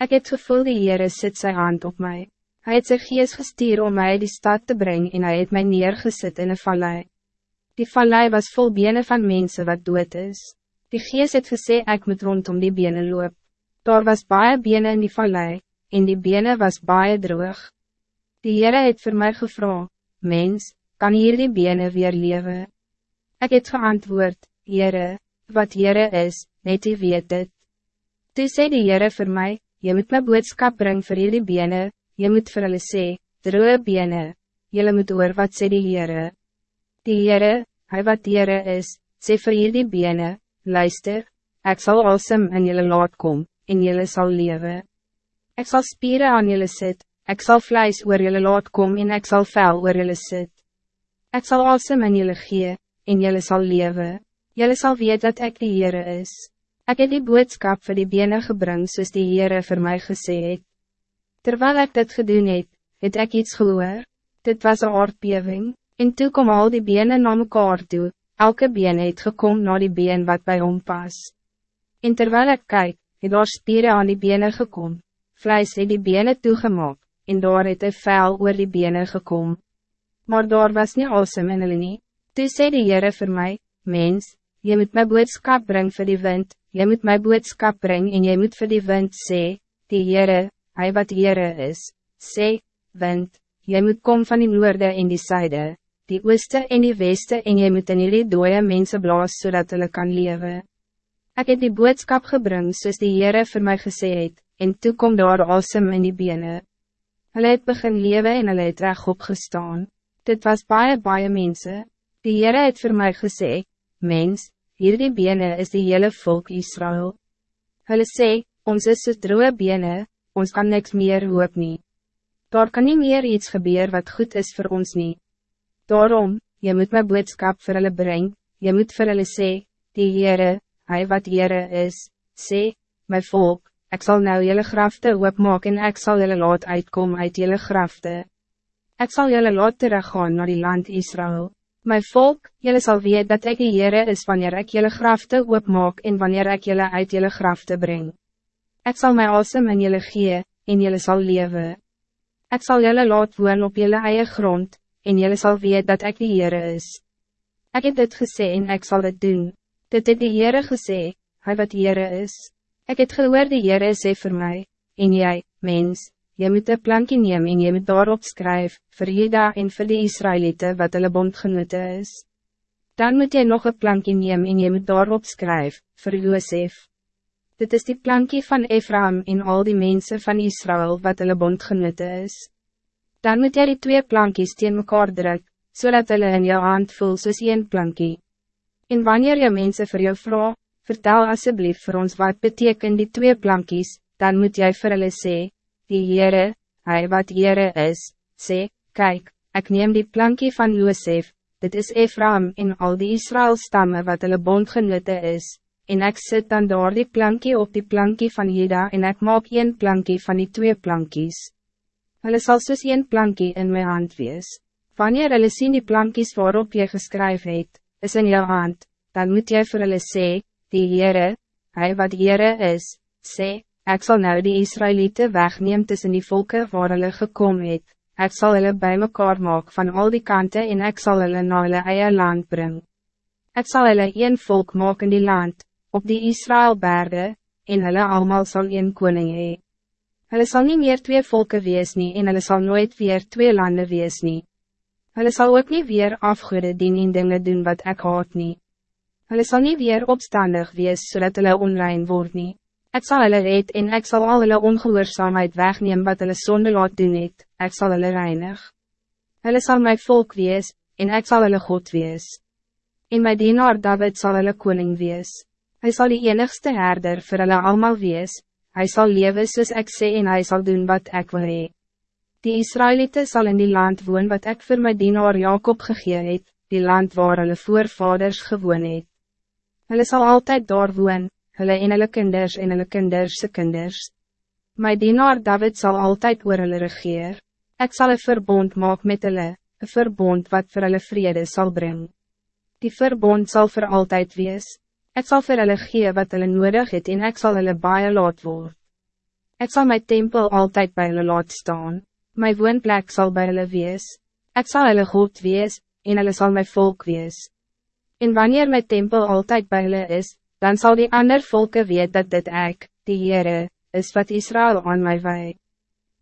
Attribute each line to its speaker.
Speaker 1: Ik het gevoel die Heere sit sy hand op mij. Hij het sy gees gestuur om mij die stad te brengen en hij het mij neergezet in een vallei. Die vallei was vol benen van mensen wat dood is. Die gees het gesê ek moet rondom die benen loop. Daar was baie benen in die vallei, en die benen was baie droog. Die Heere het voor mij gevra, mens, kan hier die benen weer leven? Ik het geantwoord, Heere, wat Heere is, net u weet dit. Toe sê die Heere vir my, jy moet my boodskap bring vir hierdie bene, jy moet vir hulle sê, droe bene, jylle moet oor wat sê die Heere. Die Heere, hy wat Heere is, sê vir hierdie bene, luister, ek sal alsem in jylle laat kom, en jylle sal lewe. Ek sal spieren aan jylle sit, ek sal vlijs oor jylle laat kom en ek sal vel oor jylle sit. Ek sal alsem in jylle gee, en jylle sal lewe. Jylle sal weet dat ik die Heere is. Ik heb die boodskap voor die benen gebring soos die Heere voor mij gesê het. Terwijl ik dit gedoen het, het ek iets gehoor. Dit was een aardbeving, en toe kom al die benen na mekaar toe, elke been het gekom na die been wat bij hom pas. En terwijl ik kijk, het daar spieren aan die benen gekom, vlijs het die benen toegemaak, en daar het een vuil oor die benen gekom. Maar daar was niet awesome in hulle nie. Toe sê die Heere vir my, mens, Je moet mijn boodschap brengen voor die wind, je moet mijn boodschap brengen en je moet voor die wind sê, die Heere, hij wat Heere is, sê, wind, je moet komen van die noorde en die zuide, die ooste en die weste en je moet in die dooie mense blaas zodat hulle kan leven. Ik heb die boodschap gebring soos die Heere voor mij gesê het, en toe kom daar asem in die bene. Hulle het begin lewe en hulle het reg opgestaan. Dit was baie baie mense. Die Heere het voor mij gesê, Mens, hierdie bene is die hele volk Israël. Hulle sê, ons is so droe bene, ons kan niks meer hoop nie. Daar kan niet meer iets gebeuren wat goed is voor ons niet. Daarom, je moet mijn boodschap voor hulle brengen, je moet voor hulle sê, die Heere, hij wat Heere is, sê, mijn volk, ik zal nou jullie grafte oopmaak en ik zal jullie laat uitkomen uit jullie grafte. Ik zal jullie laat teruggaan naar die land Israël. Mijn volk, jullie zal weten dat ik de Heere is wanneer ik jullie grafte oopmaak en wanneer ik jullie uit jullie grafte breng. Ik zal mij asem in jullie gee, en jullie zal leven. Ik zal jullie laat woon op jullie eigen grond, en jullie zal weten dat ik de Heere is. Ik heb dit gesê en ik zal het doen. Dit het de Heere gesê, hij wat Heere is. Ik het gehoor de Heere sê voor mij, en jij, mens, je moet een plankje nemen en je moet daarop schrijven, voor Jeda en voor de Israëlieten wat hulle bondgenote is. Dan moet je nog een plankje nemen en je moet daarop schrijven, voor Josef. Dit is die plankje van Ephraim en al die mensen van Israël wat hulle bondgenote is. Dan moet jy die twee plankjes teen mekaar druk, so hulle in jou hand voel soos een plankje. En wanneer je mensen voor jou vraag, vertel alsjeblieft voor ons wat betekent die twee plankjes, dan moet jij voor hulle sê, die Heere, hij wat Heere is, sê, kijk, ik neem die plankje van Josef, dit is Ephraim en al die Israël stammen wat hulle bondgenote is, en ik zet dan door die plankje op die plankje van Jeda en ik maak een plankje van die twee plankjes. Hulle sal soos een plankje in mijn hand wees. Wanneer hulle sien die plankjes waarop je geschreven het, is in jou hand, dan moet jy vir hulle sê, die Heere, hij wat Heere is, sê, Ik zal nou die Israëlieten wegneem tussen die volken waar hulle gekom het. Ek sal hulle by mekaar maak van al die kanten en ik zal hulle na hulle eie land brengen. Ik zal hulle een volk maak in die land, op die Israëlberge, en hulle allemaal zal een koning hee. Hulle sal nie meer twee volken wees nie en hulle sal nooit weer twee landen wees nie. Hulle sal ook niet weer afgoede dien en dinge doen wat ik haat nie. Hulle sal nie weer opstandig wees zodat hulle onrein word nie. Ik zal hulle red en ik zal al hulle ongehoorzaamheid wegneem wat hulle sonde laat doen het, ek sal hulle reinig. Hulle sal my volk wees, en ik zal hulle God wees. En my dienaar David zal hulle koning wees. Hij zal die enigste herder vir hulle allemaal wees, hij zal leven soos ek sê en hij zal doen wat ik wil hee. Die Israëlieten zal in die land woon wat ik voor my dienaar Jacob gegee het, die land waar hulle voorvaders gewoon het. Hulle sal altijd daar woon, hulle en hulle kinders en hulle kinderse kinders. My dienaar David zal altijd oor hulle regeer. Ik zal een verbond maak met hulle, een verbond wat voor hulle vrede zal brengen. Die verbond zal voor altijd wees. Ik zal voor hulle gee wat hulle nodig het en ik zal hulle baie laat word. Ik zal mijn tempel altijd bij hulle laat staan. Mijn woonplek zal bij hulle wees. Ik zal hulle God wees, en hulle zal mijn volk wees. En wanneer mijn tempel altijd bij hulle is, dan zal die ander volken weten dat dit ek, die Heere, is wat Israël aan mij wij.